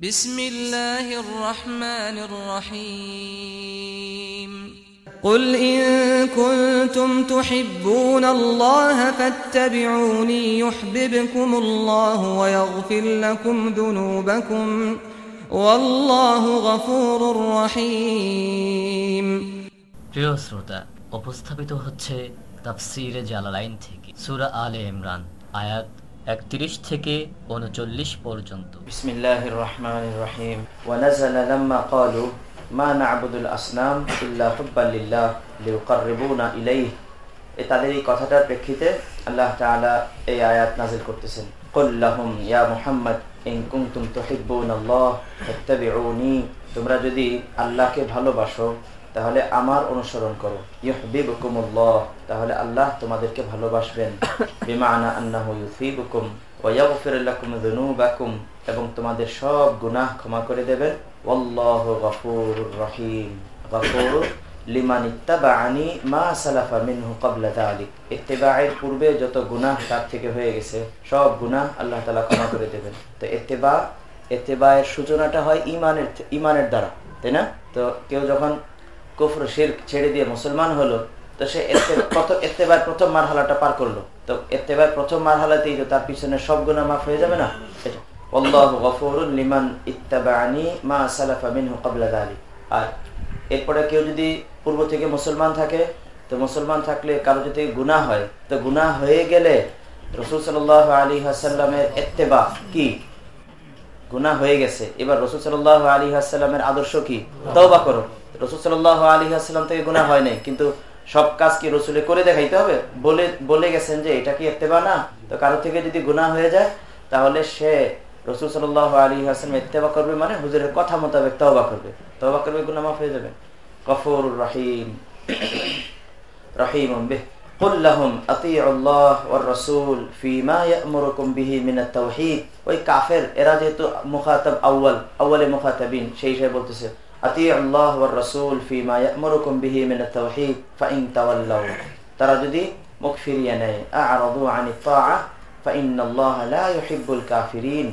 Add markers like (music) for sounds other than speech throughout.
بسم الله الرحمن الرحيم قل إن كنتم تحبون الله فاتبعوني يحببكم الله ويغفر لكم ذنوبكم والله غفور رحيم প্রিয় শ্রোতা উপস্থাপিত হচ্ছে তাফসিরে জালালাইন থেকে সূরা আলে ইমরান আয়াত একত্রিশ থেকে উনচল্লিশ পর্যন্ত بسم الله الرحمن الرحيم ونزل لما قالوا ما نعبد الأصنام إلا حبا لله ليقربونا إليه এ তাদের এই কথাটার প্রেক্ষিতে আল্লাহ তাআলা এই আয়াত নাজিল করতেছেন قل لهم يا محمد إن كنتم تحبون الله فاتبعوني তোমরা যদি আল্লাহকে ভালোবাসো তাহলে আমার অনুসরণ করো। ইউহবিবুকুমুল্লাহ তাহলে আল্লাহ তোমাদেরকে ভালোবাসবেন। (coughs) বিমানা আন্নাহু ইউথিবুকুম ওয়া যুনুবাকুম এবং তোমাদের সব গুনাহ ক্ষমা করে দেবেন। ওয়াল্লাহু গফুরুর রহিম। গফুর লিমান ইত্তাবাআনি মা সালাফা মিনহু ক্বাবলা যালিক। ইত্তিবায়ের পূর্বে যত গুনাহ তার থেকে হয়ে গেছে সব গুনাহ আল্লাহ তাআলা ক্ষমা করে দেবেন। তো ইত্তিবা ইত্তিবায়ের সূচনাটা হয় ঈমানের ঈমানের দ্বারা তাই না? তো কেউ যখন কুফর শিরক ছেড়ে দিয়ে মুসলমান হলো, তো সে প্রথম প্রথম মারহালাটা পার করল। তো এত্তেবার প্রথম মারহালাতেই তো তার পিছনে সব গুণা মাফ হয়ে যাবে না? আর এরপরে কেউ যদি পূর্ব থেকে মুসলমান থাকে, তো মুসলমান থাকলে কারও যদি গুনাহ হয়, তো গুনাহ হয়ে গেলে রসুল আলী হাসাল্লামের এত্তেবা কি? গুনাহ হয়ে গেছে। এবার রসুল সাল্লাহ আলী হাসাল্লামের আদর্শ কি? তওবা করো। রসুল সাল্লাহ আলী আসসালাম থেকে গুণা হয় নাই কিন্তু সব কাজ কি রসুলে করে দেখাইতে হবে বলে বলে গেছেন যে এটা কি এত্তেবা না তো কারো থেকে যদি গুণা হয়ে যায় তাহলে সে রসুল সাল্লাহ আলী হাসলাম এত্তেবা করবে মানে হুজুরের কথা মোতাবেক তওবা করবে তওবা করবে গুণা মাফ হয়ে যাবে গফুর রহিম রহিম বেহ قل لهم اطيعوا الله والرسول فيما يأمركم به من التوحيد ওই কাফের এরা যেহেতু মুখাতাব আউয়াল আউয়ালে মুখাতাবিন সেই হিসেবে বলতেছে আতিউ আল্লাহ রাসূল ফিমা ইয়ামুরুকুম বিহি মিন আত-তাওহীদ ফাইন তাওয়াল্লাউ। তারা যদি মুখ ফিরিয়ে নেয়, আ'রাদু আনি তাআ ফাইন্নাল্লাহ লা ইউহিব্বুল কাফিরিন।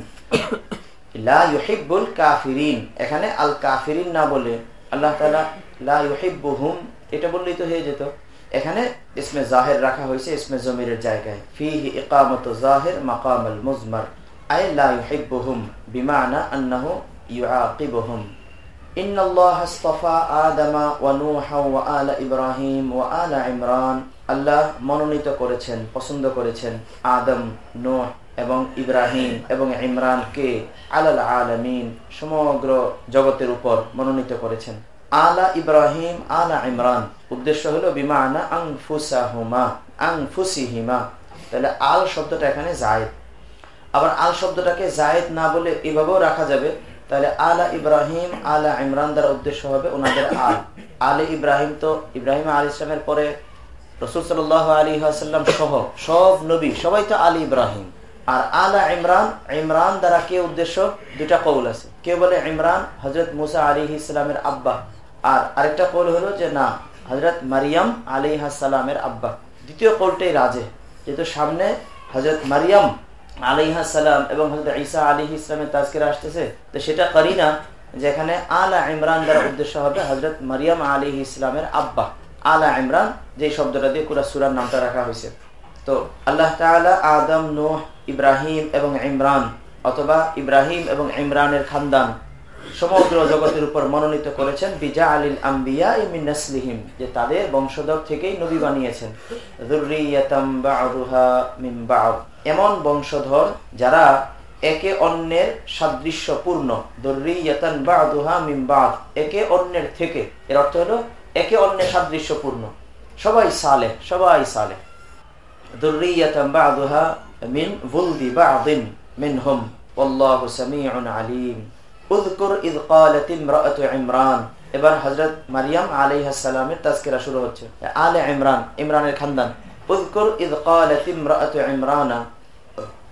লা ইউহিব্বুল কাফিরিন। এখানে আল কাফিরিন না বলে আল্লাহ তাআলা লা ইউহিব্বুহুম, এটা বললেই তো হয়ে যেত। এখানে ইসমে জাহির রাখা হয়েছে, ইসমে জমিরের জায়গায়। ফিহি ইকামতু জাহির মাকাম মুজমার। আই লা ইউহিব্বুহুম, বিমানা আন্নাহু ইউআকিবুহুম। إن الله اصطفى آدم ونوحا وآل إبراهيم وآل عمران আল্লাহ মনোনীত করেছেন পছন্দ করেছেন আদম নোহ এবং ইব্রাহিম এবং ইমরানকে আলাল আলমিন সমগ্র জগতের উপর মনোনীত করেছেন আলা ইব্রাহিম আলা ইমরান উদ্দেশ্য হলো বিমানা আং ফুসাহুমা আং ফুসিহিমা তাহলে আল শব্দটা এখানে জায়েদ আবার আল শব্দটাকে জায়েদ না বলে এভাবেও রাখা যাবে তাহলে আলা ইব্রাহিম, আলা ইমরান দ্বারা উদ্দেশ্য হবে ওনাদের আল। আলে ইব্রাহিম তো ইব্রাহিম আল ইসলামের পরে রসুল সাল আলী আসাল্লাম সহ, সব নবী, সবাই তো আলী ইব্রাহিম। আর আলা ইমরান ইমরান দ্বারা কে উদ্দেশ্য? দুটা কৌল আছে। কে বলে ইমরান হজরত মুসা আলী ইসলামের আব্বা। আর আরেকটা কৌল হলো যে না হজরত মারিয়াম আলী সালামের আব্বা। দ্বিতীয় কৌলটাই রাজে। যেহেতু সামনে হজরত মারিয়াম আলিহাসাল্লাম এবং হজরত ঈসা আলী ইসলামের তাজকিরা আসতেছে, তো সেটা করি না যেখানে আলা ইমরান দ্বারা উদ্দেশ্য হবে হজরত মারিয়াম আলী ইসলামের আব্বা। আলা ইমরান যে শব্দটা দিয়ে কুরা সুরার নামটা রাখা হয়েছে। তো আল্লাহ তালা আদম, নোহ, ইব্রাহিম এবং ইমরান, অথবা ইব্রাহিম এবং ইমরানের খানদান সমগ্র জগতের উপর মনোনীত করেছেন বিজা আলিল আম্বিয়া যে তাদের বংশধর থেকেই নবী বানিয়েছেন। এমন বংশধর যারা একে অন্যের সাদৃশ্যপূর্ণ। দর্রিয়াতান বা আদুহা মিমবাদ একে অন্যের থেকে, এর অর্থ হলো একে অন্যের সাদৃশ্য পূর্ণ সবাই সালে সবাই সালে দর্রিয়াতান বা আদুহা মিন ভুলদি বা আদিম মিন হোম আল্লাহ সামিউন আলিম। উজকুর ইদ ইমরাতু ইমরান। এবার হযরত মারিয়াম আলাইহিস সালামের শুরু হচ্ছে। আলে ইমরান, ইমরানের খানদান। ইদ ইমরাতু ইমরানা।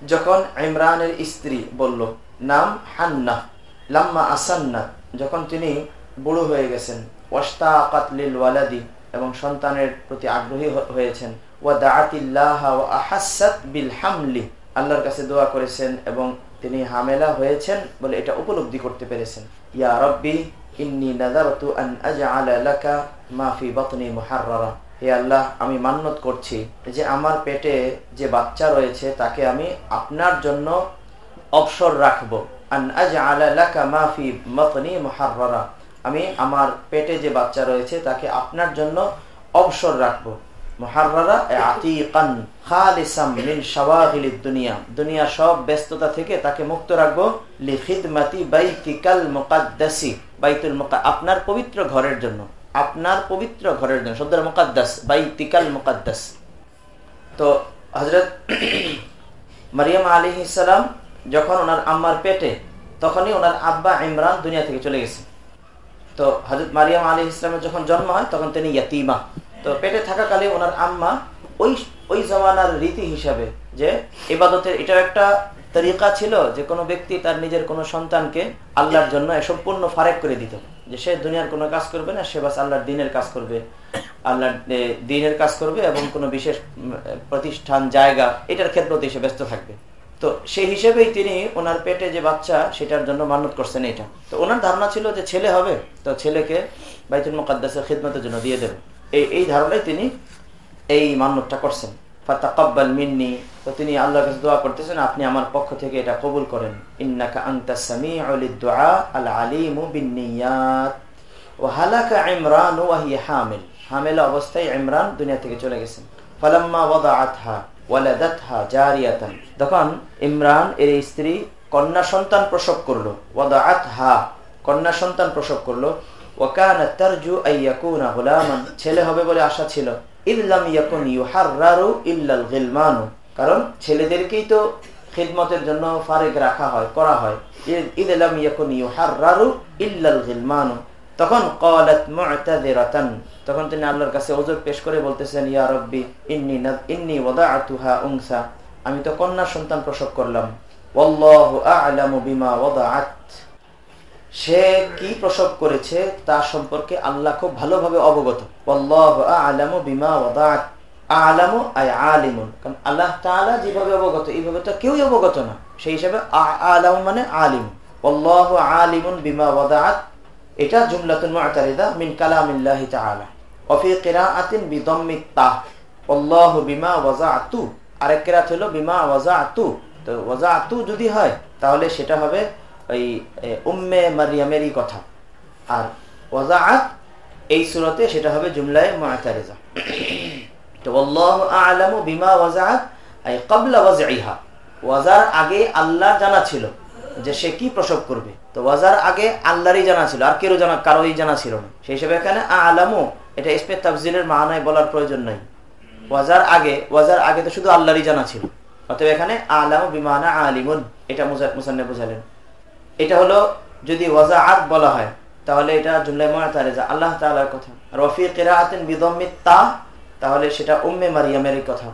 যখন ইমরানের স্ত্রী বলল, নাম লাম্মা যখন তিনি বুড়ো হয়ে গেছেন ওয়াস্তা ওয়ালাদি, এবং সন্তানের প্রতি আগ্রহী হয়েছেন, ওয়া দাআতিল্লাহা ওয়া আহাসসাত বিল হামলি। আল্লাহর কাছে দোয়া করেছেন এবং তিনি হামেলা হয়েছেন বলে এটা উপলব্ধি করতে পেরেছেন। ইয়া রব্বি, ইন্নি নাদারতু আন আজআলা লাকা মা ফি বাতনি মুহাররারা। হে আল্লাহ, আমি মান্নত করছি যে আমার পেটে যে বাচ্চা রয়েছে তাকে আমি আপনার জন্য অবসর রাখব। আন আজআলা লাকা মা ফি বাতনি মুহাররারা। আমি আমার পেটে যে বাচ্চা রয়েছে তাকে আপনার জন্য অবসর রাখব। দুনিয়া। সব ব্যস্ততা থেকে তাকে মুক্ত রাখব। বাইতুল আপনার পবিত্র ঘরের জন্য। আপনার পবিত্র ঘরের জন্য। শব্দের মোকাদ্দাস। বাইতিকাল মোকাদ্দাস। তো হজরত মারিয়াম আলী ইসালাম যখন ওনার আম্মার পেটে, তখনই ওনার আব্বা ইমরান দুনিয়া থেকে চলে গেছে। তো হজরত মারিয়াম আলী ইসলামের যখন জন্ম হয়, তখন তিনি ইয়াতিমা। তো পেটে থাকাকালে ওনার আম্মা ওই ওই জমানার রীতি হিসাবে যে এবাদতের এটাও একটা তরিকা ছিল যে কোনো ব্যক্তি তার নিজের কোনো সন্তানকে আল্লাহর জন্য সম্পূর্ণ ফারেক করে দিত। যে সে দুনিয়ার কোনো কাজ করবে না, সে বাস আল্লাহর দিনের কাজ করবে। আল্লাহর দিনের কাজ করবে এবং কোনো বিশেষ প্রতিষ্ঠান, জায়গা এটার ক্ষেত্রতে সে ব্যস্ত থাকবে। তো সেই হিসেবেই তিনি ওনার পেটে যে বাচ্চা সেটার জন্য মানত করছেন এটা। তো ওনার ধারণা ছিল যে ছেলে হবে, তো ছেলেকে বাইতুল মোকাদ্দাসের খিদমতের জন্য দিয়ে দেবে। এই এই ধারণায় তিনি এই মান্যতটা করছেন। ফাতাকাব্বাল মিন্নি তো তিনি আল্লাহর কাছে দোয়া করতেছেন, আপনি আমার পক্ষ থেকে এটা কবুল করেন। ইন্নাকা আনতা সামিউল দুআ আল আলিমু বিন্নিয়াত। ওয়া হালাকা ইমরান ওয়া হিয়া হামিল। হামিল অবস্থায় ইমরান দুনিয়া থেকে চলে গেছেন। ফালাম্মা ওয়াদাআতহা ওয়ালাদাতহা জারিয়াতান। তখন ইমরান এর স্ত্রী কন্যা সন্তান প্রসব করল। ওয়াদাআতহা কন্যা সন্তান প্রসব করল। ওয়াকানা তারজু আইয়াকুনা গুলামান। ছেলে হবে বলে আশা ছিল। ইল্লাম ইয়াকুন ইউহাররারু ইল্লাল গিলমানু। কারণ ছেলেদেরকেই তো খিদমতের জন্য ফারেক রাখা হয়, করা হয়। ইদলাম ইয়াকুন ইউহাররারু ইল্লাল গিলমানু। তখন ক্বালাত মু'তাযিরাতান। তখন তিনি আল্লাহর কাছে ওজর পেশ করে বলতেছেন, ইয়া রব্বি, ইন্নি ইন্নি ওয়াদাআতুহা উনসা। আমি তো কন্যা সন্তান প্রসব করলাম। ওয়াল্লাহু আ'লামু বিমা ওয়াদাআত। সে কি প্রসব করেছে তা সম্পর্কে আল্লাহ খুব ভালোভাবে অবগত। আলামু বিমা আলামু আয় আলিমুন। কারণ আল্লাহ যেভাবে অবগত, এইভাবে তো কেউই অবগত না। সেই হিসাবে আলাম মানে আলিম আল্লাহ আলিমুন বিমা ওয়াদাআত। এটা জুমলাতুন মুআতারিদা মিন কালামিল্লাহি তাআলা। ওফি কিরাআতিন বিদাম্মি তা আল্লাহু বিমা ওয়াজাআতু। আরেক কিরাত হলো বিমা ওয়াজাআতু। তো ওয়াজাআতু যদি হয়, তাহলে সেটা হবে ওই উম্মে মারিয়ামেরই কথা। আর ওয়াজাআত এই সুরতে সেটা হবে জুমলায় মুআতারিজা। তো আল্লাহু আ'লামু বিমা ওয়াজাআত আই ক্বাবলা ওয়াজইহা ওয়াজার আগে আল্লাহ জানা ছিল যে সে কি প্রসব করবে। তো ওয়াজার আগে আল্লাহরই জানা ছিল, আর কেউ জানা কারোই জানা ছিল না। সেই হিসেবে এখানে আলামু, এটা ইসমে তাফজিলের মানায় বলার প্রয়োজন নাই। ওয়াজার আগে ওয়াজার আগে তো শুধু আল্লাহরই জানা ছিল। অতএব এখানে আলামু বিমানা আলিমুন, এটা মুসান্নে বুঝালেন। এটা হলো যদি ওয়াজাআত বলা হয়, তাহলে এটা জুমলাই মুআতারিজা আল্লাহ তাআলার কথা। রফি কিরাআতিন বিদম্মিত তা তাহলে সেটা উম্মে মারিয়ামের কথা।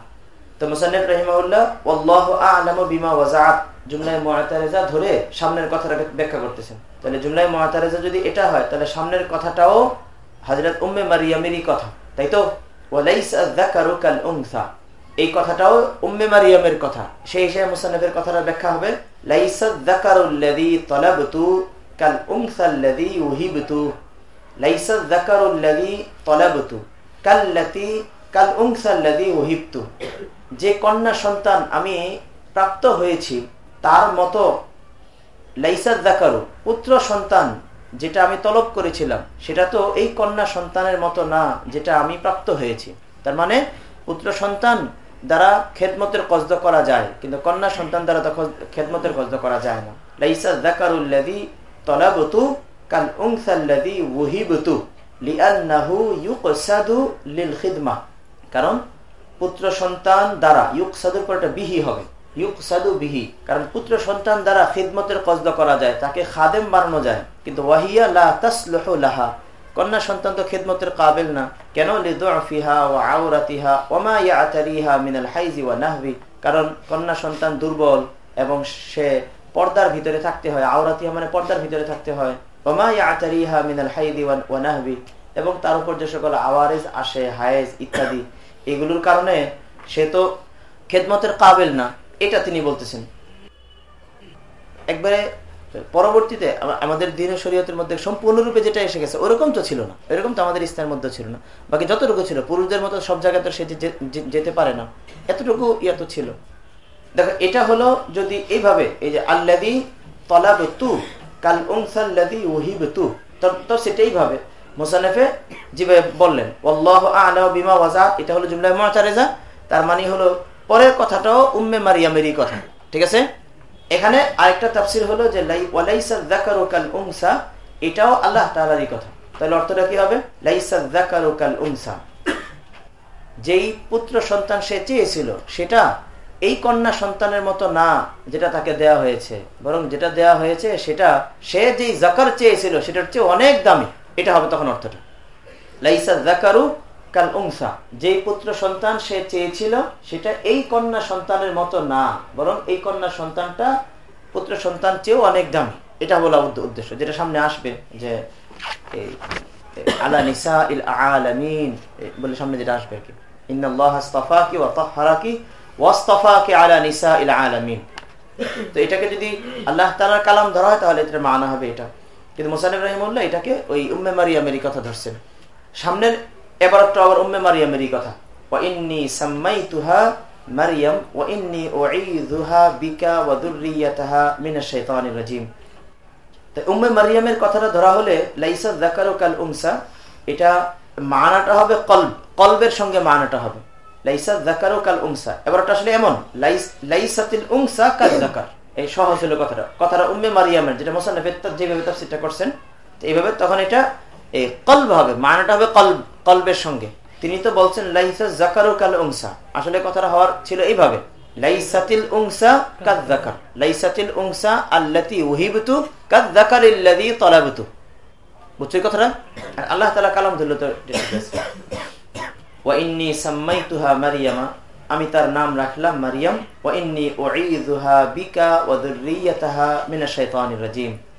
তো মুসান্নিফ রাহিমাহুল্লাহ আল্লাহু আ'লামু বিমা ওয়াজাআত। জুমলাই মুআতারিজা ধরে সামনের কথাটা ব্যাখ্যা করতেছেন। তাহলে জুমলাই মুআতারিজা যদি এটা হয়, তাহলে সামনের কথাটাও হযরত উম্মে মারিয়ামেরই কথা। তাই তো? ওয়ালাইসা যাকারু কাল উনসা এই কথাটাও উম্মে মারিয়ামের কথা। সেই হিসেবে মুসান্নফের কথাটা ব্যাখ্যা হবে। লাইসাদ যাকারুল্লাযী তালাবতু কাল উনসাল্লাযী উহিবতু। লাইসাদ যাকারুল্লাযী তালাবতু কাল্লাতী কাল উনসাল্লাযী উহিবতু। যে কন্যা সন্তান আমি প্রাপ্ত হয়েছি, তার মতো লাইসাদ যাকারু পুত্র সন্তান যেটা আমি তলব করেছিলাম, সেটা তো এই কন্যা সন্তানের মতো না যেটা আমি প্রাপ্ত হয়েছি। তার মানে পুত্র সন্তান দ্বারা খেদমতের কজদ করা যায়, কিন্তু কন্যা সন্তান দ্বারা খেদমতের কজদ করা যায় না। লাইসা জাকারুল্লাদি তলাবতু কাল উংসাল্লাদি ওহিবতু লিআন্নাহু ইউকসাদু লিল খিদমা কারণ পুত্র সন্তান দ্বারা ইউকসাদুর পর একটা বিহি হবে। ইউকসাদু বিহি। কারণ পুত্র সন্তান দ্বারা খিদমতের কজদ করা যায়, তাকে খাদেম বানানো যায়। কিন্তু ওয়াহিয়া লাহা। কন্যা সন্তান তো খেদমতের কাবিল না। কেন কারণ কন্যা সন্তান দুর্বল এবং সে পর্দার ভিতরে থাকতে হয়। আওরাতিহা মানে পর্দার ভিতরে থাকতে হয়। এবং তার উপর যে সকল আওয়ারেজ আসে, হায়েজ ইত্যাদি, এগুলোর কারণে সে তো খেদমতের কাবিল না। এটা তিনি বলতেছেন। একবারে পরবর্তীতে আমাদের দিন শরীয়তের মধ্যে সম্পূর্ণরূপে যেটা এসে গেছে, ওরকম তো ছিল না। এরকম তো আমাদের ইসলামের মধ্যে ছিল না। বাকি যতটুকু ছিল, পুরুষদের মতো সব জায়গায় তো সে যেতে পারে না। এতটুকু ইয়া তো ছিল। দেখো, এটা হলো যদি এইভাবে, এই যে আল্লাদি তলাব তু কাল উংসাল্লাদি ওহিব তু, তো সেটাই ভাবে। মোসানেফে যেভাবে বললেন বিমা ওয়াজা এটা হলো জুমলা মহাচারেজা তার মানে হলো, পরের কথাটাও উম্মে মারিয়ামেরই কথা। ঠিক আছে? এখানে আরেকটা তাফসির হলো যে এটাও আল্লাহ তালারই কথা। তাহলে অর্থটা কি হবে? যেই পুত্র সন্তান সে চেয়েছিল, সেটা এই কন্যা সন্তানের মতো না যেটা তাকে দেয়া হয়েছে। বরং যেটা দেয়া হয়েছে, সেটা সে যেই জাকার চেয়েছিল, সেটার চেয়ে অনেক দামি। এটা হবে তখন অর্থটা। লাইসা জাকারু কাল উংসা পুত্র সন্তান সে চেয়েছিল, সেটা এই কন্যা সন্তানের মতো না, বরং এই কন্যা সন্তানটা পুত্র সন্তান চেয়েও অনেক দামি। এটা বলা উদ্দেশ্য। যেটা সামনে আসবে যে আলা নিসা ইল আলামিন বলে সামনে যেটা আসবে আর কি। আলা নিসা ইল আলামিন। তো এটাকে যদি আল্লাহ তাআলার কালাম ধরা হয়, তাহলে এটা মানা হবে এটা। কিন্তু মোসানিব রহিমুল্লাহ এটাকে ওই উম্মে মারিয়ামেরই কথা ধরছেন। সামনের এবারটা আবার উম্মে মারিয়ামেরই কথা। সাম্মাইতুহা মারিয়াম উঈযুহা বিকা রাজিম। তো উম্মে মারিয়ামের কথাটা ধরা হলে, লাইসা কাল এটা মানাটা হবে কলব, কলবের সঙ্গে মানাটা হবে। লাইসা যাকারু কাল উনসা, এবারটা আসলে এমন, লাইস, লাইসাতিল উনসা কাল যাকার। এই সহজ হলো কথাটা। কথাটা উম্মে মারিয়ামের, যেটা মোসান্নফ যেভাবে তাফসিরটা করছেন এইভাবে তখন এটা এই কলব হবে, মানাটা হবে কলব, কলবের সঙ্গে। তিনি তো বলছেন, লাইসা জাকারু কাল উংসা। আসলে কথাটা হওয়ার ছিল এইভাবে আল্লাহ তাআলা কালাম ধরলো তো ওয়া সাম্মাইতুহা মারিয়ামা। আমি তার নাম রাখলাম মারিয়াম।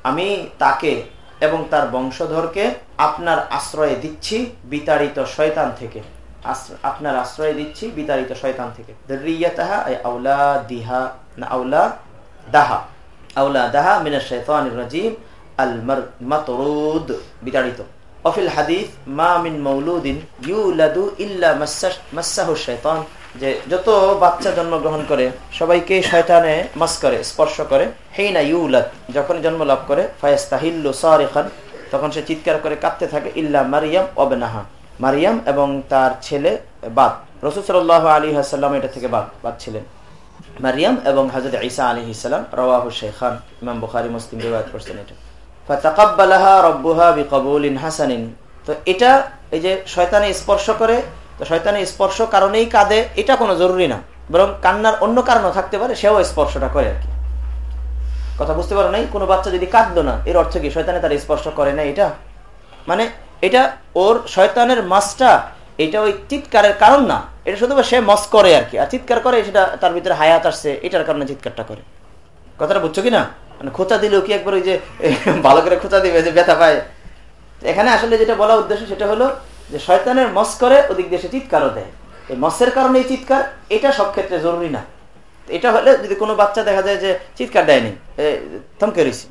আমি তাকে এবং তার বংশধরকে আপনার আশ্রয় দিচ্ছি বিতাড়িত শয়তান থেকে। আপনার আশ্রয় দিচ্ছি বিতাড়িত শয়তান থেকে। যে যত বাচ্চা জন্মগ্রহণ করে, সবাইকে শয়তানে মাস করে, স্পর্শ করে। হেইনা ইউলাদ যখন জন্ম লাভ করে, ফায়াস্তাহিল্লু সারিখান। তখন সে চিৎকার করে কাঁদতে থাকে, ইল্লা মারিয়াম অবেনাহা মারিয়াম এবং তার ছেলে বাদ। রসুল সাল্লাহ আলী হাসাল্লাম এটা থেকে বাদ বাদ ছিলেন। মারিয়াম এবং হাজরত ঈসা আলী ইসালাম রওয়াহু শেখান ইমাম বুখারি, মুসলিম রিবায়ত করছেন এটা। হাসানিন। তো এটা এই যে শয়তানে স্পর্শ করে, তো শয়তানের স্পর্শ কারণেই কাঁদে, এটা কোনো জরুরি না। বরং কান্নার অন্য কারণও থাকতে পারে, সেও স্পর্শটা করে আর কি। কথা বুঝতে পারো নাই? কোনো বাচ্চা যদি কাঁদলো না, এর অর্থ কি? শয়তানে তার স্পর্শ করে না এটা? মানে এটা ওর শয়তানের মাসটা এটা ওই চিৎকারের কারণ না। এটা শুধু সে মস করে আর কি। আর চিৎকার করে, সেটা তার ভিতরে হায়াত আসছে, এটার কারণে চিৎকারটা করে। কথাটা বুঝছ কি না? মানে খোঁচা দিলেও কি একবার ওই যে ভালো করে খোঁচা দিবে, যে ব্যথা পায়? এখানে আসলে যেটা বলা উদ্দেশ্য, সেটা হলো যে শয়তানের মস করে, ওদিক সে চিৎকারও দেয়। এই মসের কারণে এই চিৎকার, এটা সব ক্ষেত্রে জরুরি না। এটা হলে যদি কোনো বাচ্চা দেখা যায় যে চিৎকার দেয়নি থমকে রয়েছে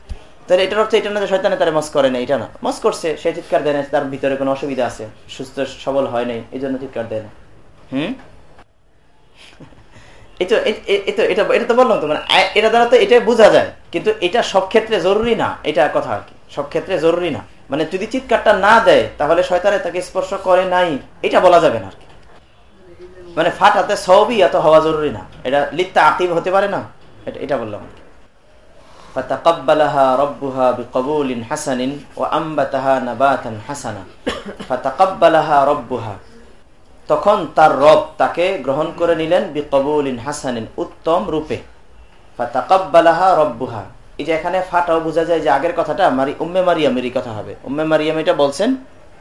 তাহলে এটার অর্থ এটা না যে শয়তানে তারা মস করে না এটা না। মস করছে, সে চিৎকার দেয় না তার ভিতরে কোনো অসুবিধা আছে, সুস্থ, সবল হয় নাই, এই জন্য চিৎকার দেয় না হুম? (laughs) এটা এটা তো বললাম তো মানে এটা দ্বারা তো এটা বোঝা যায়, কিন্তু এটা সব ক্ষেত্রে জরুরি না, এটা কথা আর কি, সব ক্ষেত্রে জরুরি না। মানে যদি চিৎকারটা না দেয়, তাহলে শয়তানে তাকে স্পর্শ করে নাই, এটা বলা যাবে না আর কি। মানে ফাটাতে সবই এত হওয়া জরুরি না এটা লিপ্তা আকিব হতে পারে না এটা বললাম فتقبلها ربها بقبول حسن وأنبتها نباتا حسنا فتقبلها ربها তখন তার রব তাকে গ্রহণ করে নিলেন বিকবুলিন হাসানিন উত্তম রূপে ফাতাকাব্বালাহা রব্বুহা এই যে এখানে ফাটাও বোঝা যায় যে আগের কথাটা মারি উম্মে মারিয়ামেরই কথা হবে উম্মে মারিয়াম এটা বলছেন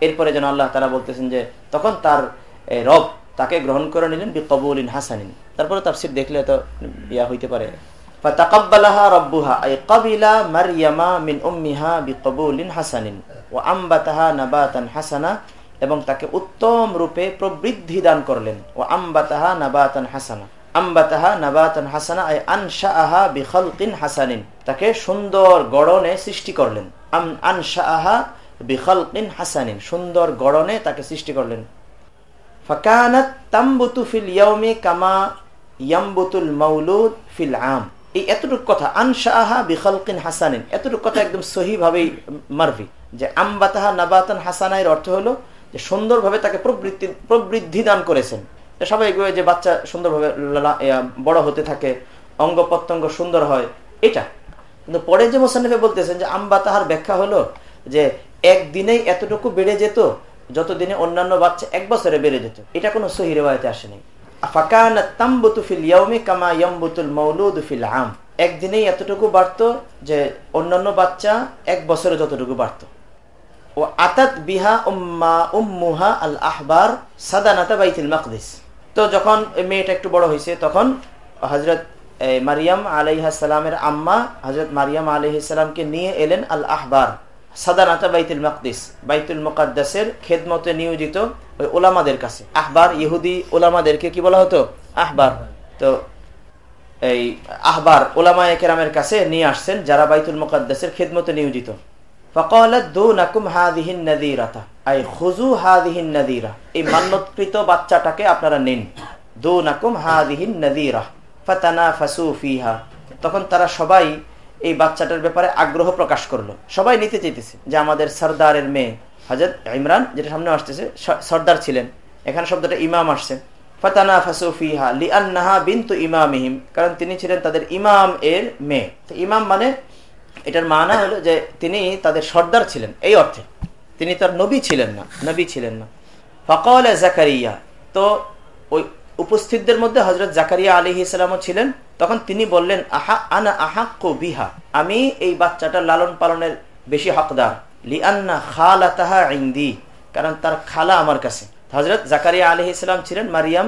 এরপরে যেন আল্লাহ তারা বলতেছেন যে তখন তার রব তাকে গ্রহণ করে নিলেন বিকবুলিন হাসানিন। তারপরে তার সিট দেখলে তো ইয়া হইতে পারে। এবং তাকে উত্তম রূপে প্রবৃদ্ধি দান করলেন। ও হাসানিন, তাকে সুন্দর গড়নে সৃষ্টি করলেন। আনশাআহা বিখালকিন হাসানিন, সুন্দর গড়নে তাকে সৃষ্টি করলেন। ফাকানাত তাম্বুতু ফিল ইয়াউমি কামা মাউলুদ ফিল আম। এই এতটুক কথা আনশাহা বিখালকিন হাসানিন। এতটুক কথা একদম সহিভাবেই যে নাবাতান অর্থ হলো যে সুন্দরভাবে তাকে প্রবৃত্তি প্রবৃদ্ধি দান করেছেন সবাই যে বাচ্চা সুন্দরভাবে বড় হতে থাকে, অঙ্গ প্রত্যঙ্গ সুন্দর হয়, এটা। কিন্তু পরে যে মোসান্নফে বলতেছেন যে আম্বা তাহার ব্যাখ্যা হলো যে একদিনেই এতটুকু বেড়ে যেত যতদিনে অন্যান্য বাচ্চা এক বছরে বেড়ে যেত। এটা কোনো সহি রেওয়ায়তে আসেনি। একটু বড় হয়েছে তখন হজরত মারিয়াম আলাইহাসালামের আম্মা হজরত মারিয়াম আলহিসামকে নিয়ে এলেন আল আহবার। সাদানাতা বাইতুল মকদিস, বাইতুল মুকাদ্দাসের খেদমতে নিয়োজিত ওই ওলামাদের কাছে। আহবার, ইহুদি ওলামাদেরকে কি বলা হতো? আহবার। তো এই আহবার ওলামা কেরামের কাছে নিয়ে আসছেন যারা বাইতুল মুকাদ্দাসের খেদমতে নিয়োজিত। এই বাচ্চাটাকে আপনারা নিন। দু নাকুম হাদিহিন ফাতানা ফাসু ফিহা। তখন তারা সবাই এই বাচ্চাটার ব্যাপারে আগ্রহ প্রকাশ করল। সবাই নিতে চাইতেছে যে আমাদের সর্দারের মেয়ে হজরত ইমরান, যেটা সামনে আসতেছে সর্দার ছিলেন। এখানে শব্দটা ইমাম আসছে। ফাতানা ফাসুফিহা লি আন্নাহা বিন্তু ইমামিহিম, কারণ তিনি ছিলেন তাদের ইমাম এর মেয়ে। ইমাম মানে এটার মানা হলো যে তিনি তাদের সর্দার ছিলেন, এই অর্থে। তিনি তার নবী ছিলেন না, নবী ছিলেন না। ফকল জাকারিয়া, তো ওই উপস্থিতদের মধ্যে হজরত জাকারিয়া আলী ইসলামও ছিলেন। তখন তিনি বললেন, আহা, আনা আহাক্কু বিহা। আমি এই বাচ্চাটা লালন পালনের বেশি হকদার। লিআন্না খালা তাহা ইন্দি। কারণ তার খালা আমার কাছে। হজরত জাকারিয়া আলী ইসলাম ছিলেন মারিয়াম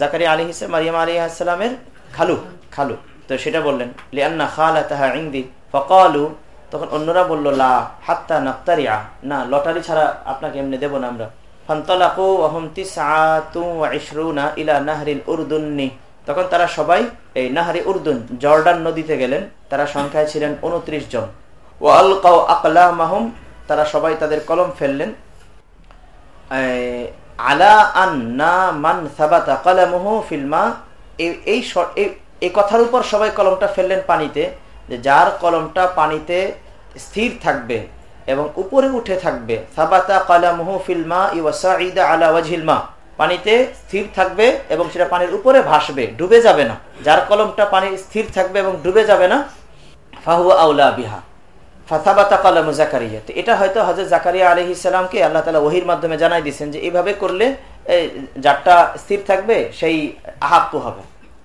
জাকারিয়া আলী ইসলাম মারিয়াম আলী ইসলামের খালু খালু। তো সেটা বললেন লিয়ান্না খালা তাহা ইন্দি। ফকালু, তখন অন্যরা বলল, লা, হাত্তা নাক্তারিয়া না, লটারি ছাড়া আপনাকে এমনি দেবো না আমরা। ফান্তলাকু ওহম তিসআতু ওয়া ইশরুনা ইলা নাহরিল উরদুন্নি। তখন তারা সবাই এই নাহারি উর্দুন, জর্ডান নদীতে গেলেন। তারা সংখ্যায় ছিলেন উনত্রিশ জন। ও আলকাও আকলা মাহুম তারা সবাই তাদের কলম ফেললেন। আলা আন না মান সাবাতা কালামুহু ফিলমা এই এই কথার উপর সবাই কলমটা ফেললেন পানিতে, যে যার কলমটা পানিতে স্থির থাকবে এবং উপরে উঠে থাকবে। পানিতে স্থির থাকবে এবং সেটা পানির উপরে ভাসবে, ডুবে যাবে না। যার কলমটা পানি স্থির থাকবে এবং ডুবে যাবে না, ফাহুয়া আউলা বিহা। ফাতাবাতা কলম জাকারিয়া। এটা হয়তো হজরত জাকারিয়া আলহ ইসলামকে আল্লাহ তালা ওহির মাধ্যমে জানাই দিচ্ছেন যে এইভাবে করলে যারটা স্থির থাকবে, সেই আহাপ্পু হবে।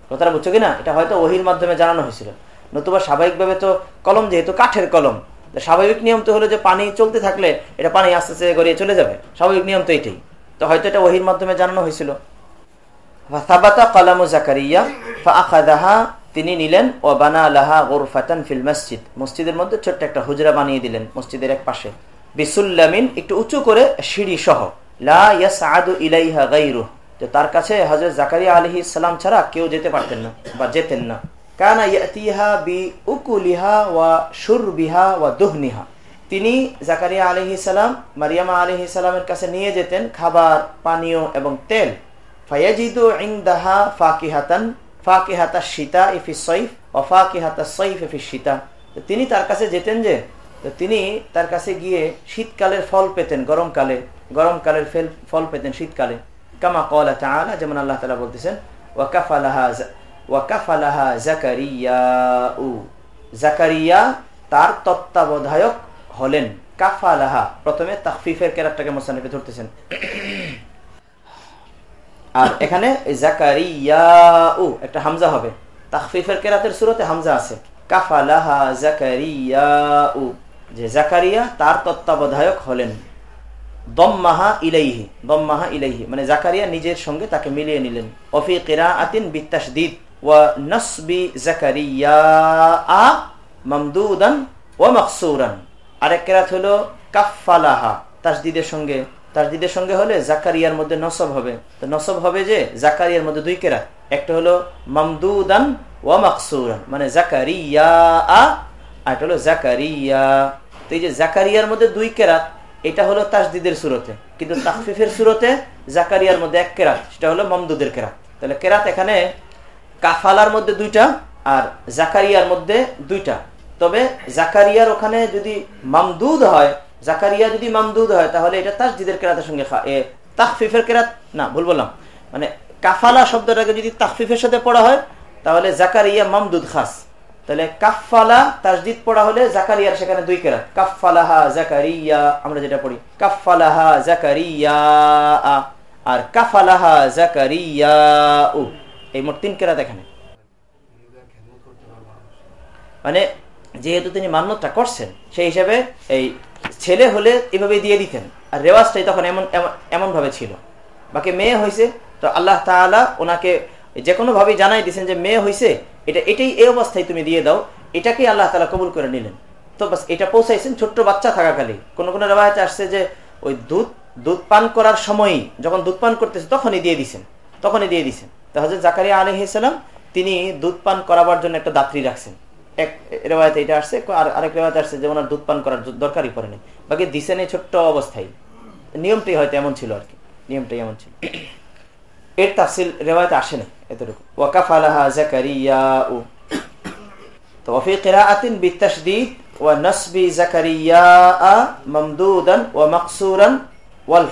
কথাটা বুঝছ কিনা? এটা হয়তো ওহির মাধ্যমে জানানো হয়েছিল। নতুবা স্বাভাবিকভাবে তো কলম যেহেতু কাঠের কলম স্বাভাবিক নিয়ম তো হলো যে পানি চলতে থাকলে এটা পানি আস্তে আস্তে গড়িয়ে চলে যাবে। স্বাভাবিক নিয়ম তো এটাই। তো হয়তো এটা ওহির মাধ্যমে জানানো হয়েছিল। কালামু জাকারিয়া তিনি নিলেন ও বানা আলাহা ফিল মসজিদ। মসজিদের মধ্যে ছোট্ট একটা হুজরা বানিয়ে দিলেন মসজিদের এক পাশে। বিসুল্লামিন একটু উঁচু করে সিঁড়ি সহ। লা ইয়াস আদু ইলাইহা তার কাছে হজরত জাকারিয়া ইসলাম ছাড়া কেউ যেতে পারতেন না বা যেতেন না। কানা ইয়াতিহা বি উকুলিহা ওয়া সুরবিহা ওয়া দুহনিহা। তিনি জাকারিয়া আলহি সালাম, মারিয়ামা আলহি সালামের কাছে নিয়ে যেতেন খাবার, পানীয় এবং তেল। ফায়াজিদু ইংদাহা ফাকিহাতান, ফাকিহাতা সীতা ইফি সৈফ ও ফাকিহাতা সৈফ ইফি সীতা তিনি তার কাছে যেতেন যে, তো তিনি তার কাছে গিয়ে শীতকালের ফল পেতেন, গরমকালে, গরমকালের ফল পেতেন শীতকালে। কামা কলা তালা যেমন আল্লাহ তালা বলতেছেন ওয়াকাফালাহা ওয়াকাফালাহা জাকারিয়া উ। জাকারিয়া তার তত্ত্বাবধায়ক হলেন। কাফালাহা, প্রথমে তাকফিফের ক্যারেক্টারকে মোসানিফে ধরতেছেন। আর এখানে জাকারিয়াউ একটা হামজা হবে। তাকফিফের কেরাতের সুরতে হামজা আছে। কাফালাহা জাকারিয়াউ যে জাকারিয়া তার তত্ত্বাবধায়ক হলেন। দম্মাহা ইলাইহি দম্মাহা ইলাইহি মানে জাকারিয়া নিজের সঙ্গে তাকে মিলিয়ে নিলেন। অফি কেরা আতিন বিত্তাসদিদ ওয়া জাকারিয়া আ একটা মানে জাকারিয়া এই যে জাকারিয়ার মধ্যে দুই কেরাত, এটা হলো তাসদিদের সুরতে। কিন্তু তাকফিফের সুরতে জাকারিয়ার মধ্যে এক কেরাত, সেটা হলো মামদুদের কেরাত। তাহলে কেরাত এখানে কাফালার মধ্যে দুইটা আর জাকারিয়ার মধ্যে দুইটা। তবে জাকারিয়ার ওখানে যদি মামদুদ হয়, জাকারিয়া যদি মামদুদ হয়, তাহলে এটা তাসদিদের কেরাতের সঙ্গে তাকফিফের কেরাত? না, ভুল বললাম। মানে কাফালা শব্দটাকে যদি তাকফিফের সাথে পড়া হয়, তাহলে জাকারিয়া মামদুদ খাস। তাহলে কাফালা তাসদিদ পড়া হলে জাকারিয়ার সেখানে দুই কেরাত। কাফালাহা জাকারিয়া, আমরা যেটা পড়ি। কাফালাহা জাকারিয়া, আর কাফালাহা জাকারিয়া উ এই মোট তিন কেরাত এখানে। মানে যেহেতু তিনি মান্যতটা করছেন, সেই হিসাবে এই ছেলে হলে এভাবে দিয়ে দিতেন। আর রেওয়াজটাই তখন এমন এমন ভাবে ছিল। বাকি মেয়ে হয়েছে তো আল্লাহ তালা ওনাকে যে কোনো ভাবে জানাই দিচ্ছেন যে মেয়ে হয়েছে এটা, এটাই এই অবস্থায় তুমি দিয়ে দাও, এটাকেই আল্লাহ তালা কবুল করে নিলেন। তো বাস এটা পৌঁছাইছেন ছোট্ট বাচ্চা থাকাকালী। কোন কোনো রেওয়াজ আসছে যে ওই দুধ দুধ পান করার সময়ই, যখন দুধ পান করতেছে তখনই দিয়ে দিছেন, তখনই দিয়ে দিছেন। হজরত জাকারিয়া আলহিসাম তিনি দুধ পান করাবার জন্য একটা দাত্রী রাখছেন। এক এটা আসছে, আর আরেক আসছে দুধ পান করার দরকারই পড়ে নেই। বাকি দিছেন এই ছোট্ট অবস্থায়। নিয়মটাই হয়তো এমন ছিল আর কি। নিয়মটাই এমন ছিল। এর তাফসিল রেওয়ায়তে আসে না এতটুকু। জাকারিয়া উ। তো ওফি কিরাআতিন বিতাশদীদ ওয়া নাসবি জাকারিয়া মামদুদান ওয়া মাকসুরান ওয়াল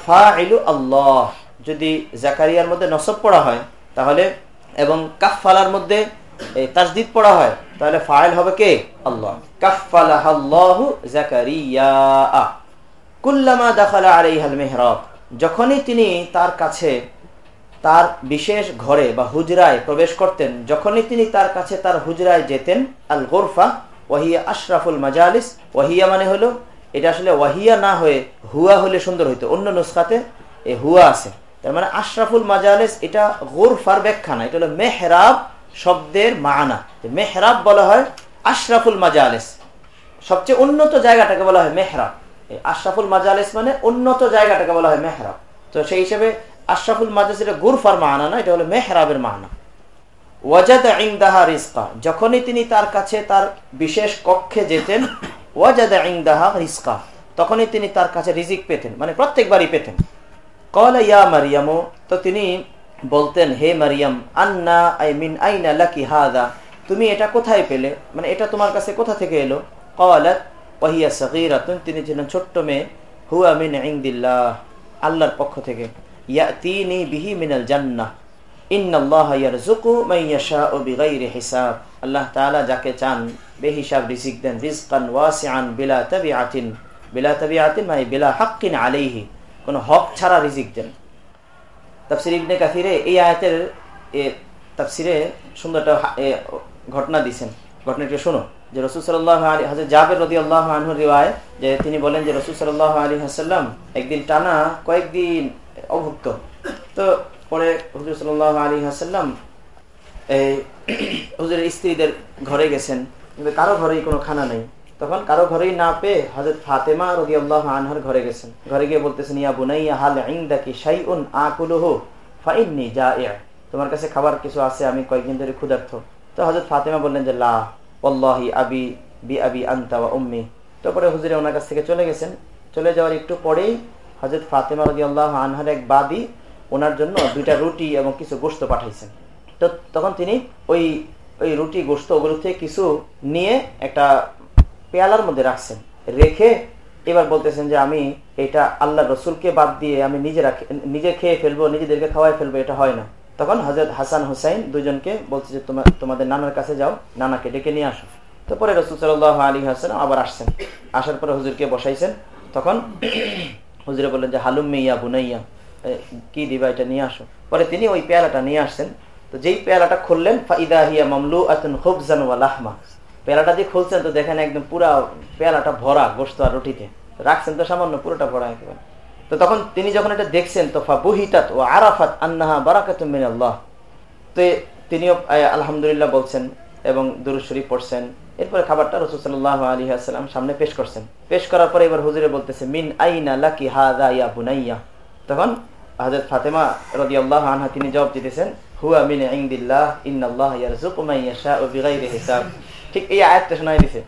আল্লাহ। যদি জাকারিয়ার মধ্যে নসব পড়া হয় তাহলে, এবং কাফফালার মধ্যে তাসদিদ পড়া হয়। তাহলে ফাইল হবে কে? আল্লাহ। কাফফালাহাল্লাহু জাকারিয়া। কুল্লামা দাখালা আলাইহাল মিহরাব। যখনই তিনি তার কাছে তার বিশেষ ঘরে বা হুজরায় প্রবেশ করতেন, যখনই তিনি তার কাছে তার হুজরায় যেতেন আল গোরফা ওয়াহিয়া আশরাফুল মাজালিস, ওয়াহিয়া মানে হলো, এটা আসলে ওয়াহিয়া না হয়ে হুয়া হলে সুন্দর হইতো, অন্য নুসখাতে এ হুয়া আছে। তার মানে আশরাফুল মাজালিস এটা গোরফার ব্যাখ্যা না, এটা হলো মেহরাব শব্দের মানা। মেহরাব বলা হয় আশরাফুল মাজালিস। সবচেয়ে উন্নত জায়গাটাকে বলা হয় মেহরাব। আশরাফুল মাজালিস মানে উন্নত জায়গাটাকে বলা হয় মেহরাব। তো সেই হিসেবে আশরাফুল মাজালিস এটা গুরফার মানা না, এটা হলো মেহরাবের মানা। ওয়াজাদ ইংদাহা রিস্কা যখনই তিনি তার কাছে তার বিশেষ কক্ষে যেতেন, ওয়াজাদ ইংদাহা রিস্কা তখনই তিনি তার কাছে রিজিক পেতেন মানে প্রত্যেকবারই পেতেন। ইয়া মারিয়ামো, তো তিনি বলতেন, হে মারিয়াম, আন্না আই মিন আইনা লাকি হাদা? তুমি এটা কোথায় পেলে? মানে এটা তোমার কাছে কোথা থেকে এলো? কওয়ালাত ওয়াহিয়া সগীরাতুন, তিনি ছিলেন ছোট্ট মেয়ে, হুয়া মিন ইনদিল্লাহ, আল্লাহর পক্ষ থেকে, ইয়াতিনি বিহি মিনাল জান্নাহ হিসাব। আল্লাহ যাকে চান, বেহিসাব দেন আলাইহি। কোন হক ছাড়া রিজিক দেন। তাফসির ইবনে কাসিরে এই আয়াতের তাফসিরে সুন্দরটা ঘটনা দিছেন। ঘটনাটি শোনো, যে রসুল সাল্লাহ আলী হাজর জাবের রদি আল্লাহ আনহুর রিওয়ায় যে তিনি বলেন যে রসুল সাল্লাহ আলী হাসাল্লাম একদিন টানা কয়েকদিন অভুক্ত। তো পরে হুজুর সাল্লাহ আলী হাসাল্লাম এই হুজুরের স্ত্রীদের ঘরে গেছেন। কিন্তু কারও ঘরেই কোনো খানা নেই। তখন কারও ঘরেই না পেয়ে হজরত ফাতেমা রদি আল্লাহ আনহার ঘরে গেছেন। ঘরে গিয়ে বলতেছেন, ইয়া বুনাইয়া, হাল ইংদাকি শাই উন আকুলহ, ফাইননি যা তোমার কাছে খাবার কিছু আছে, আমি কয়েকদিন ধরে ক্ষুধার্থ তো হজরত ফাতেমা বললেন যে, লা ওল্লাহি আবি, বি আবি আন্তা বা উম্মি। তারপরে হুজুরে ওনার কাছ থেকে চলে গেছেন। চলে যাওয়ার একটু পরেই হজরত ফাতেমা রদি আল্লাহ আনহার এক বাদী ওনার জন্য দুইটা রুটি এবং কিছু গোস্ত পাঠাইছেন। তো তখন তিনি ওই ওই রুটি গোস্ত ওগুলো থেকে কিছু নিয়ে একটা পেয়ালার মধ্যে রাখছেন। রেখে এবার বলতেছেন যে আমি এটা আল্লাহ রসুলকে বাদ দিয়ে আমি নিজে রাখি, নিজে খেয়ে ফেলব, নিজেদেরকে খাওয়াই ফেলব, এটা হয় না। তখন হজরত হাসান হুসাইন দুজনকে বলছে যে তোমাদের নানার কাছে যাও, নানাকে ডেকে নিয়ে আসো। তো পরে রসুল সাল্লাহ আলী হাসান আবার আসছেন। আসার পরে হুজুরকে বসাইছেন। তখন হুজুরে বললেন যে, হালুম মেয়া বুনাইয়া কি দিবা এটা নিয়ে আসো? পরে তিনি ওই পেয়ালাটা নিয়ে আসছেন। তো যেই পেয়ালাটা খুললেন, ফাইদা হিয়া মামলু আতুন খুবজান ওয়ালাহমা পেয়ালাটা দিয়ে খুলছেন তো দেখেন একদম পুরা পেয়ালাটা ভরা গোস্ত আর রুটিতে। রাখছেন তো সামান্য পুরোটা ভরা একেবারে। তো তখন তিনি যখন এটা দেখছেন, তো বুহিতাত ও আরাফাত আন্নাহা বারাকাতুমিন আল্লাহ তো তিনিও আলহামদুলিল্লাহ বলছেন এবং দুরু শরীফ পড়ছেন। এরপরে খাবারটা রসুল সাল্লাহ আলী আসসালাম সামনে পেশ করছেন। পেশ করার পরে এবার হুজুরে বলতেছে, মিন আইনা লাকি হাদা ইয়া বুনাইয়া? তখন হাজরত ফাতেমা রদি আল্লাহ আনহা তিনি জবাব দিতেছেন, হুয়া মিন ইংদিল্লাহ ইন্নাল্লাহ ইয়ারযুকু মান ইয়াশাউ বিগাইরি হিসাব। ঠিক এই আয়াতটা শোনাই দিছে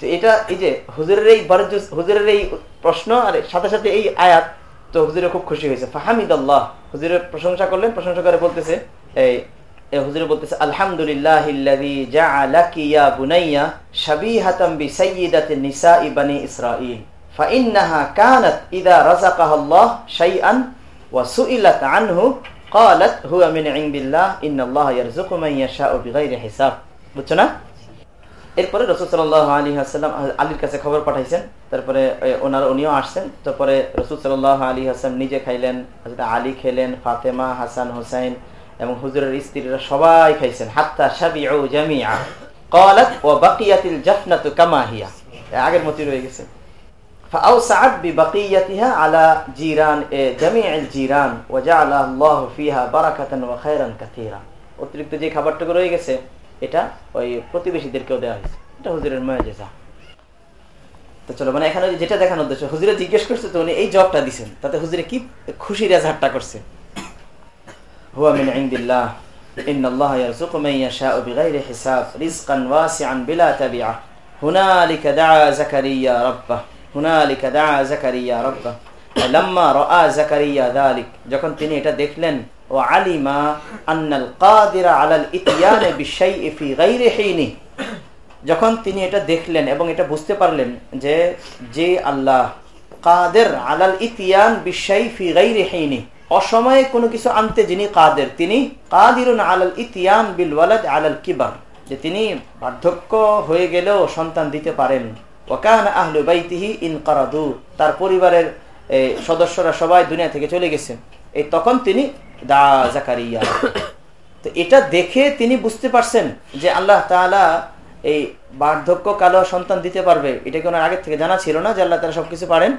তো এটা এই যে হুজুরের এই বরজুস হুজুরের এই প্রশ্ন আর সাথে সাথে এই আয়াত তো হুজুরে খুব খুশি হয়েছে ফাহামিদ আল্লাহ হুজুরের প্রশংসা করলেন প্রশংসা করে বলতেছে এই হুজুরে বলতেছে আলহামদুলিল্লাহ জাআলাকি ইয়া বুনাইয়া শাবিহাতাম বিসাইয়্যিদাতি নিসাই বানি ইসরাঈল فإنها كانت إذا رزقها الله شيئا وسئلت عنه قالت هو من عند الله إن الله يرزق من يشاء بغير حساب বুঝছো না এরপরে রসুল সাল্লাহ আলী আসসালাম আলীর কাছে খবর পাঠাইছেন তারপরে ওনার উনিও আসছেন তারপরে রসুল সাল্লাহ আলী হাসান নিজে খাইলেন আলী খেলেন ফাতেমা হাসান হোসাইন এবং হুজুরের স্ত্রীরা সবাই খাইছেন হাত্তা সাবি ও জামিয়া কলাত ও বাকিয়াতিল জাফনাতু কামাহিয়া আগের মতই রয়ে গেছে فأوسعت ببقيتها على جيران جميع الجيران وجعل الله فيها بركة وخيرا كثيرا অতিরিক্ত যে খাবারটুকু রয়ে গেছে এটা ওই প্রতিবেশীদেরকেও দেওয়া হয়েছে এটা হুজুরের ময়াজেজা তো চলো মানে এখানে যেটা দেখানোর উদ্দেশ্য হুজুরে জিজ্ঞেস করছে তো উনি এই জবটা দিছেন তাতে হুজুরে কি খুশির এজাহারটা করছে হুয়া মিন ইনদিল্লাহ إن الله يرزق من يشاء بغير حساب رزقا واسعا بلا تبعة هنالك دعا زكريا ربه হুনালিকা দাআ জাকারিয়া রাব্বা লাম্মা রাআ জাকারিয়া যালিক যখন তিনি এটা দেখলেন যখন তিনি এটা দেখলেন এবং এটা বুঝতে পারলেন যে যে আল্লাহ কাদের আলাল ইতিয়ান বিশাই ফি গায়রি হিনি। অসময়ে কোনো কিছু আনতে যিনি কাদের, তিনি কাদিরুন আলাল ইতিয়ান বিল ওয়ালাদ আলাল কিবার। যে তিনি বার্ধক্য হয়ে গেলেও সন্তান দিতে পারেন। ওকান আহলু বাইতিহি ইন কারাদু। তার পরিবারের সদস্যরা সবাই দুনিয়া থেকে চলে গেছে। এই তখন তিনি দা জাকারিয়া। তো এটা দেখে তিনি বুঝতে পারছেন যে আল্লাহ তাআলা এই বার্ধক্য কালো সন্তান দিতে পারবে। এটা কি ওনার আগের থেকে জানা ছিল না যে আল্লাহ তারা সবকিছু পারেন?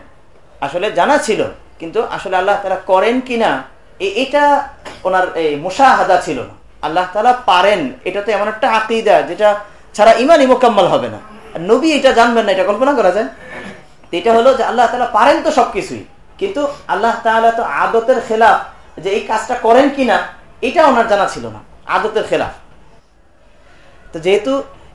আসলে জানা ছিল, কিন্তু আসলে আল্লাহ তারা করেন কিনা এটা ওনার এই মুসাহাদা ছিল না। আল্লাহ তালা পারেন, এটা তো এমন একটা আকিদা যেটা ছাড়া ইমানই মোকাম্মল হবে না। নবী এটা জানবেন না, এটা কল্পনা করা যায়? এটা হলো যে আল্লাহ তালা পারেন তো সবকিছুই, কিন্তু আল্লাহ তালা তো আদতের খেলাফ যে এই কাজটা করেন কিনা, এটা ওনার জানা ছিল না, আদতের খেলাফ। তো যেহেতু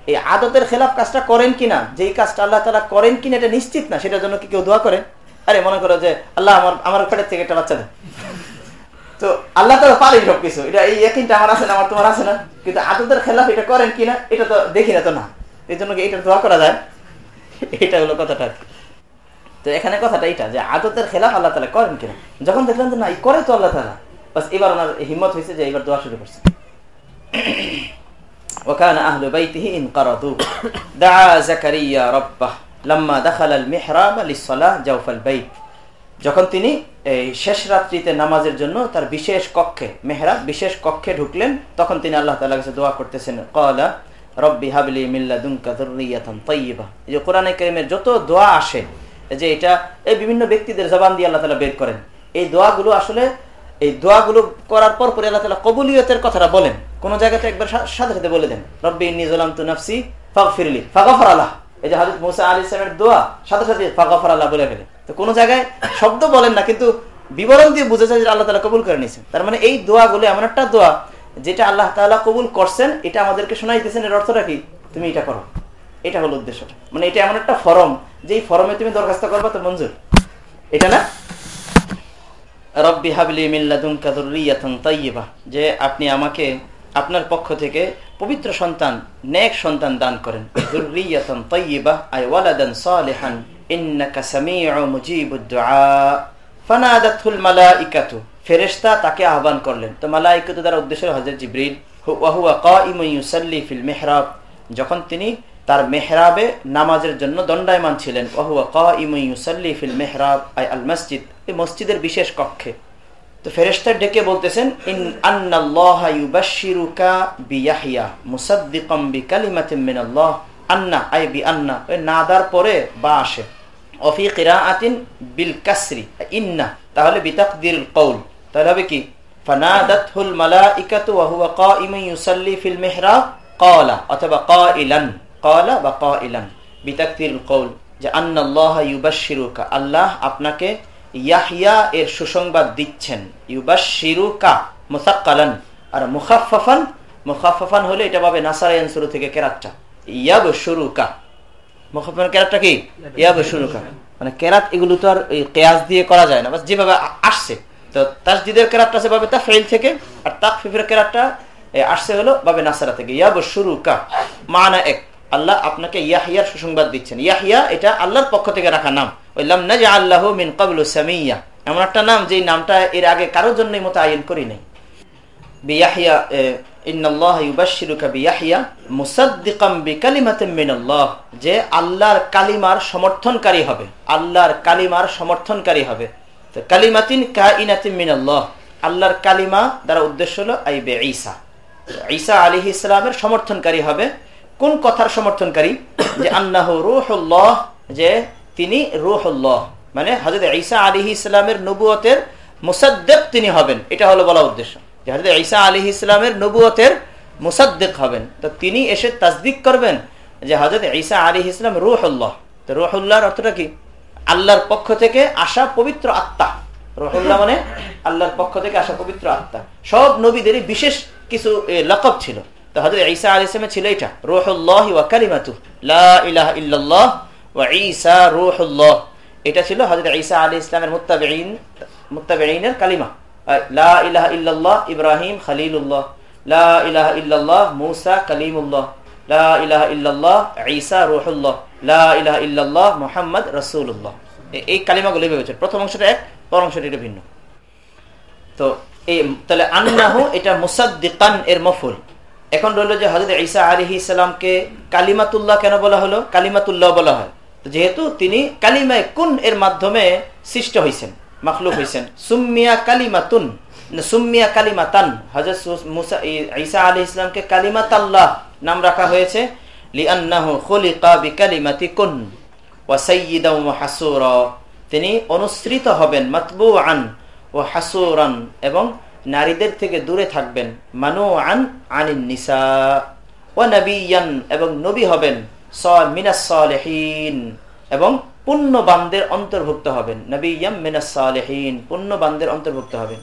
এই আদতের খেলাফ কাজটা করেন কিনা যে এই কাজটা আল্লাহ তালা করেন কিনা এটা নিশ্চিত না, সেটার জন্য কি কেউ দোয়া করেন? আরে, মনে করো যে আল্লাহ আমার আমার পেটের থেকে একটা বাচ্চা দেয় তো আল্লাহ তালা পারেন সবকিছু। এটা এই একইটা আমার আছে না, আমার তোমার আছে না। কিন্তু আদতের খেলাফ এটা করেন কিনা, এটা তো দেখি না তো না। এই জন্য এটা দোয়া করা যায়? এটা হলো কথাটা তো এখানে কথাটা এইটা যে আদতের খেলাফ আল্লাহ তালা করেন কিনা যখন দেখলাম যে না করে তো আল্লাহ তালা বাস এবার ওনার হিম্মত হয়েছে যে এবার দোয়া শুরু করছে وكان أهل بيته انقرضوا دعا زكريا ربه لما دخل المحراب للصلاة جوف البيت যখন তিনি এই শেষ রাত্রিতে নামাজের জন্য তার বিশেষ কক্ষে মেহরাব বিশেষ কক্ষে ঢুকলেন তখন তিনি আল্লাহ তাআলার কাছে দোয়া করতেছেন কলা রব্বি হাবলি মিল্লাদুনকা যুররিয়াতান তাইয়্যিবা এই যে কোরআনে কারীমের যত দোয়া আসে যে এটা এই বিভিন্ন ব্যক্তিদের জবান দিয়ে আল্লাহ তাআলা বের করেন। এই দোয়াগুলো আসলে, এই দোয়াগুলো করার পর পরে আল্লাহ তাআলা কবুলিয়তের কথাটা বলেন। কোন জায়গাতে একবার সাথে সাথে বলে দেন, রব্বি ইন্নী যালামতু নাফসি ফাগফিরলি ফাগফার আল্লাহ। এই যে হযরত মুসা আলাইহিস সালামের দোয়া সাথে সাথে ফাগফার আল্লাহ বলে ফেলে। তো কোনো জায়গায় শব্দ বলেন না, কিন্তু বিবরণ দিয়ে বুঝে যায় যে আল্লাহ তালা কবুল করে নিয়েছেন। তার মানে এই দোয়াগুলো এমন একটা দোয়া যেটা আল্লাহ তাআলা কবুল করছেন, এটা আমাদেরকে শোনাইতেছেন। এর অর্থটা কি? তুমি এটা করো। এটা হলো উদ্দেশ্যটা। মানে এটা এমন একটা ফরম যে এই ফরমে তুমি দরখাস্ত করবা তো মঞ্জুর। এটা না? রব্বি হাবলি তাইয়্যিবা যে আপনি আমাকে আপনার পক্ষ থেকে পবিত্র সন্তান, নেক সন্তান দান করেন। ফেরেশতা তাকে আহ্বান করলেন। তো মালাইকাতু দ্বারা উদ্দেশ্য হযরত জিবরিল যখন তিনি তার মেহরাবে নামাজের জন্য দণ্ডায়মান ছিলেন। ওহুয়া কাইমুন ইউসাল্লি ফিল মিহরাব, আই আল মসজিদ, এই মসজিদের বিশেষ কক্ষে। তো ফেরেশতা ডেকে বলতেছেন, ইন আন্নাল্লাহা ইউবাশশিরুকা বিয়াহইয়া, মুসাদ্দিকাম মিনাল্লাহ, আন্না, আই বি আন্না ওই নাদার পরে বা আসে। অফি কিরাআতিন বিল কাসরি, ইন্না, তাহলে বিতাকদির কওল। তাহলে হবে কি? ফানাদাতহুল মালাইকাতু ওয়া হুয়া কাইমুন ইউসাল্লি ফিল মিহরাব, ক্বালা, অথবা কাইলান ক্বালা বা কাইলান বিতাকদির কওল যে আন্নাল্লাহা ইউবাশশিরুকা আল্লাহ আপনাকে ইয়াহিয়া এর সুসংবাদ দিচ্ছেন। ইউবা শিরুকা মুসাক্কালান, আর মুখাফাফান মুখাফাফান হলে এটা পাবে নাসারায়ন শুরু থেকে কেরাতটা। ইয়াব শুরুকা মুখাফাফান কেরাতটা কি? ইয়াব শুরুকা মানে কেরাত এগুলো তো আর কেয়াস দিয়ে করা যায় না, বাস যেভাবে আসছে। তো তাসদিদের কেরাতটা আছে পাবে তা ফেল থেকে, আর তাক ফিফের কেরাতটা আসছে হলো বাবে নাসারা থেকে। ইয়াব শুরুকা মানা এক। আল্লাহ আপনাকে ইয়াহিয়ার সুসংবাদ দিচ্ছেন। ইয়াহিয়া এটা আল্লাহর পক্ষ থেকে রাখা নাম। ওইলাম না যে আল্লাহ মিন কাবলু সামিয়া। এমন একটা নাম যে নামটা এর আগে কারোর জন্যই মতো আইন করি নাই। যে আল্লাহর কালিমার সমর্থনকারী হবে। আল্লাহর কালিমার সমর্থনকারী হবে। কালিমাতিন কাইনাতিন আল্লাহর কালিমা দ্বারা উদ্দেশ্য হলো ঈসা। ঈসা আলী ইসলামের সমর্থনকারী হবে। কোন কথার সমর্থনকারী? যে আন্নাহ রুহুল্লাহ, যে তিনি রুহুল্লাহ। মানে হজরত ঈসা আলী ইসলামের নবুয়তের মুসাদ্দেক তিনি হবেন। এটা হলো বলা উদ্দেশ্য। যে হজরত ঈসা আলী ইসলামের নবুয়তের মুসাদ্দেক হবেন। তো তিনি এসে তাজদিক করবেন যে হজরত ঈসা আলী ইসলাম রুহুল্লাহ। তো রুহুল্লাহর অর্থটা কি? আল্লাহর পক্ষ থেকে আসা পবিত্র আত্মা। রহুল্লাহ মানে আল্লাহর পক্ষ থেকে আসা পবিত্র আত্মা। সব নবীদেরই বিশেষ কিছু লকব ছিল। হজরত ঈসা আলী ইসলামের ছিল এটা, রোহুল্লাহ ওয়া কালিমাতু, লা ইলাহা ইল্লাল্লাহ ওয়া ঈসা রুহুল্লাহ। এটা ছিল হজরত ঈসা আলী ইসলামের কালিমা। ইব্রাহিম খলিলুল্লাহ, লা ইলাহা ইল্লাল্লাহ মূসা কালিমুল্লাহ, লা ইলাহা ইল্লাল্লাহ ঈসা রুহুল্লাহ, লা ইলাহা ইল্লাল্লাহ মুহাম্মদ এই কালিমাগুলো ভেবেছে প্রথম অংশটা এক, পর অংশটা এটা ভিন্ন। তো, এই, তাহলে আন্নাহু এটা মুসাদ্দিকান এর মফুল এখন রইল যে হজরত ঈসা আলী ইসলামকে কালিমাতুল্লাহ কেন বলা হলো? কালিমাতুল্লাহ বলা হয়। যেহেতু তিনি কালিমায় কুন এর মাধ্যমে সৃষ্ট হয়েছেন মাখলুক হয়েছেন সুমিয়া কালিমাতুন সুমিয়া কালিমাতান। হজরত মুসা ঈসা আলী ইসলামকে কালিমাতাল্লাহ নাম রাখা হয়েছে। তিনি অনুসৃত হবেন মাতবু আন ও হাসুরান এবং নারীদের থেকে দূরে থাকবেন। মানু আন আনিন নিসা। ও নবীন এবং নবী হবেন। মিনাসহীন এবং পুণ্যবানদের অন্তর্ভুক্ত হবেন। নবীম মিনাসহীন পুণ্যবানদের অন্তর্ভুক্ত হবেন।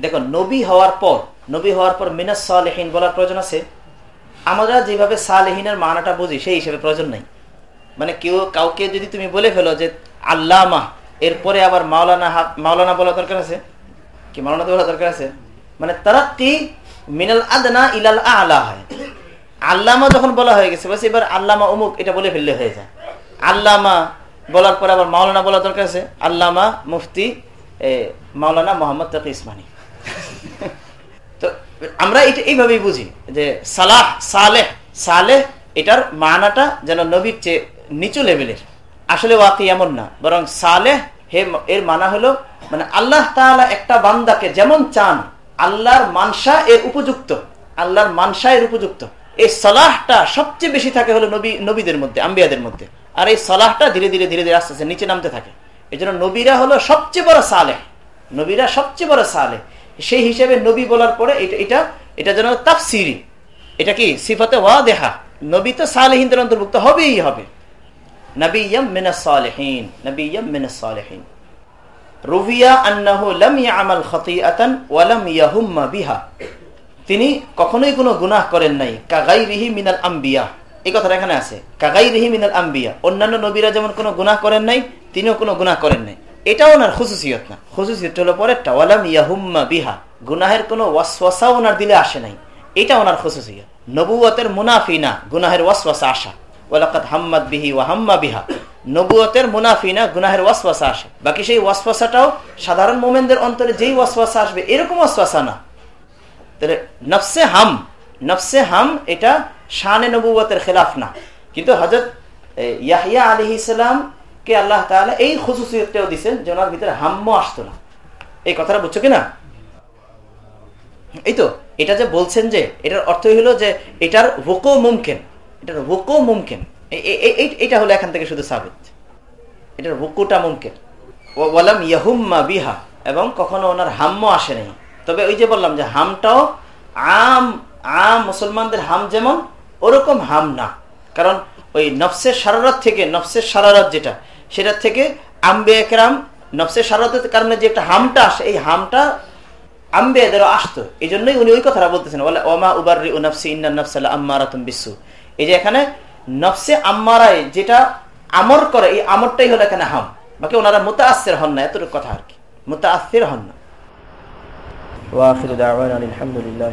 দেখো নবী হওয়ার পর, নবী হওয়ার পর মিনাসহীন বলার প্রয়োজন আছে? আমরা যেভাবে সালেহিনের মানাটা বুঝি, সেই হিসেবে প্রয়োজন নাই। মানে কেউ, কাউকে যদি তুমি বলে ফেলো যে আল্লামা, এরপরে আবার মাওলানা মাওলানা বলা দরকার আছে? কি মাওলানা বলা দরকার আছে? মানে তারা কি মিনাল আদনা ইলাল আলা হয়। আল্লামা যখন বলা হয়ে গেছে বাস এবার আল্লামা অমুক, এটা বলে ফেললে হয়ে যায়। আল্লামা বলার পরে আবার মাওলানা বলা দরকার আছে। আল্লামা মুফতি মাওলানা মোহাম্মদ তকি ইসমানি। তো আমরা এটা এইভাবেই বুঝি যে সালাহ, সালেহ সালেহ, এটার মানাটা যেন নবীর চেয়ে নিচু লেভেলের আসলে ওয়াকি এমন না, বরং সালেহ হে এর মানা হলো মানে আল্লাহ তাআলা একটা বান্দাকে যেমন চান, আল্লাহর মানসা এর উপযুক্ত, আল্লাহর মানসা এর উপযুক্ত। এই সলাহটা সবচেয়ে বেশি থাকে হলো নবী, নবীদের মধ্যে, আম্বিয়াদের মধ্যে। আর এই সলাহটা ধীরে ধীরে ধীরে ধীরে আস্তে আস্তে নিচে নামতে থাকে। এই জন্য নবীরা হলো সবচেয়ে বড় সালেহ। নবীরা সবচেয়ে বড় সালেহ। সেই হিসেবে নবী বলার পরে এটা এটা এটা যেন তাফসিরি। এটা কি সিফাতে ওয়া দেহা নবী তো সালেহিনদের অন্তর্ভুক্ত হবেই হবে। তিনি কখনোই কোনো গুনাহ করেন নাই। কাগাইরিহি মিনাল আম্বিয়া এই কথাটা এখানে আছে। কাগাইরিহি মিনাল আম্বিয়া অন্যান্য নবীরা যেমন কোনো গুনাহ করেন নাই, তিনিও কোনো গুনাহ করেন নাই। এটাও ওনার খুশুসিয়ত না। খুশুসিয়ত হলো পরেরটা, ওয়ালাম ইয়াহুম্মা বিহা। গুনাহের কোনো ওয়াসওয়াসা ওনার দিলে আসে নাই। এটা ওনার খুশুসিয়ত নবুয়তের মুনাফি না গুনাহের ওয়াসওয়াসা আসা। ওয়ালাকাত হাম্মাদ বিহি বিহা। নবুয়তের মুনাফি না, গুনাহের ওয়াসওয়াসা আসে। বাকি সেই ওয়াসওয়াসাটাও সাধারণ মোমেনদের অন্তরে যেই ওয়াসওয়াসা আসবে, এরকম ওয়াসওয়াসা না। তাহলে নফসে হাম নফসে হাম এটা শানে নবুয়তের খেলাফ না। কিন্তু হজরত ইয়াহিয়া আলী ইসলামকে আল্লাহ তাহলে এই খুশুসিয়তটাও দিচ্ছেন যে ওনার ভিতরে হাম্য আসতো না। এই কথাটা বুঝছ কিনা? এই তো, এটা যে বলছেন যে, এটার অর্থ হলো যে, এটার হুকো মুমকেন। এটার হুকো মুমকেন। এটা হলো এখান থেকে শুধু সাবিত। এটার হুকুটা মুমকেন। ওয়ালাম ইয়াহুম্মা বিহা। এবং কখনো ওনার হাম্য আসে নাই। তবে ওই যে বললাম যে হামটাও আম আম মুসলমানদের হাম যেমন, ওরকম হাম না। কারণ ওই নফসের সারারত থেকে, নফসের সারারত যেটা, সেটা থেকে আম্বে একরাম নফসের সারতের কারণে যে একটা হামটা আসে, এই হামটা আম্বে এদেরও আসতো। এই জন্যই উনি ওই কথাটা বলতেছেন বলে ওমা উবার নফসি ইন্না নফসাল্লাহ আম্মারাতুম বিশ্বু এই যে এখানে নফসে আম্মারায় যেটা আমর করে, এই আমরটাই হলো এখানে হাম। বাকি ওনারা মোতা আসের হন না, এতটুকু কথা আর কি। মোতা আসের হন না। ওয়াফির দাওয়ান আলহামদুলিল্লাহ